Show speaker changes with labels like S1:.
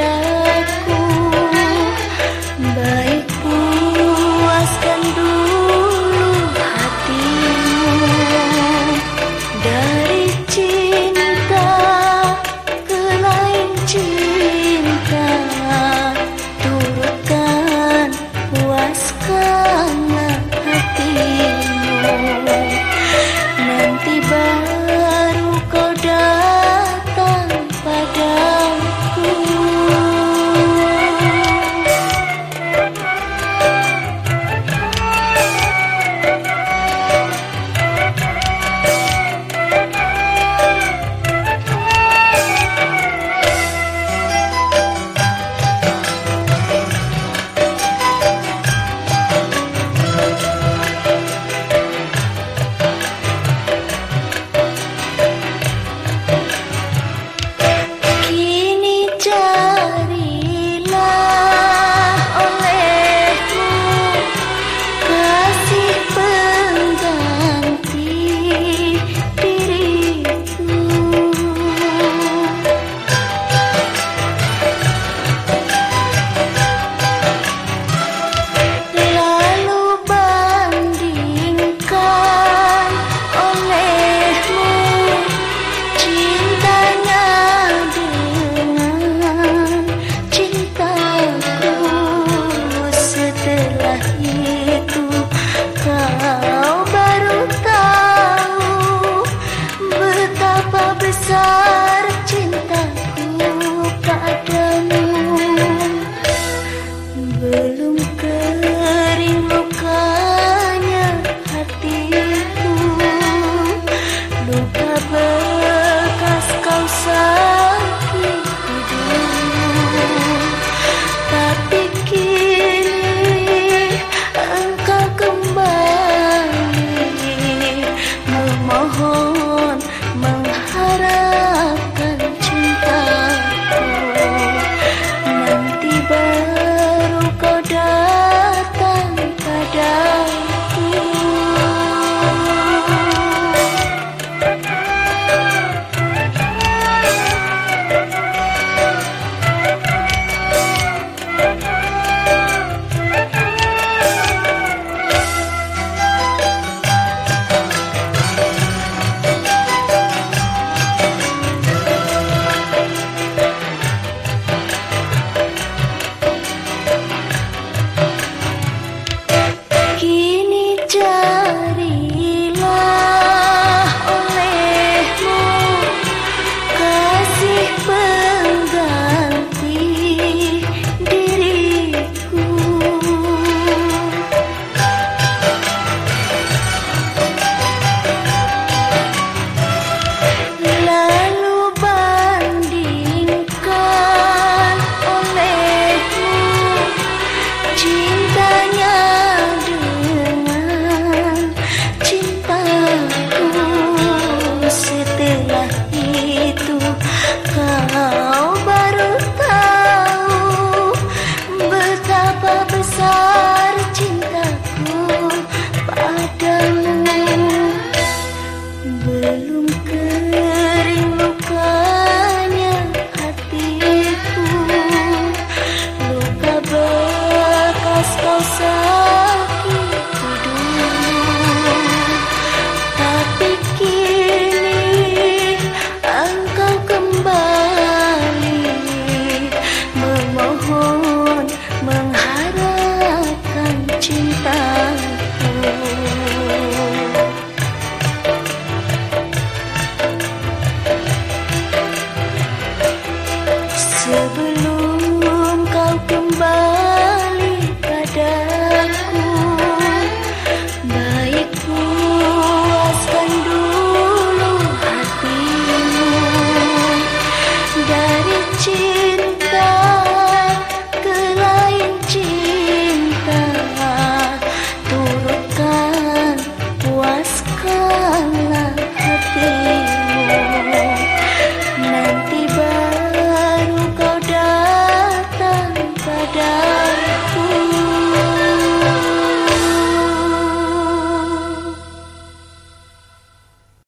S1: ada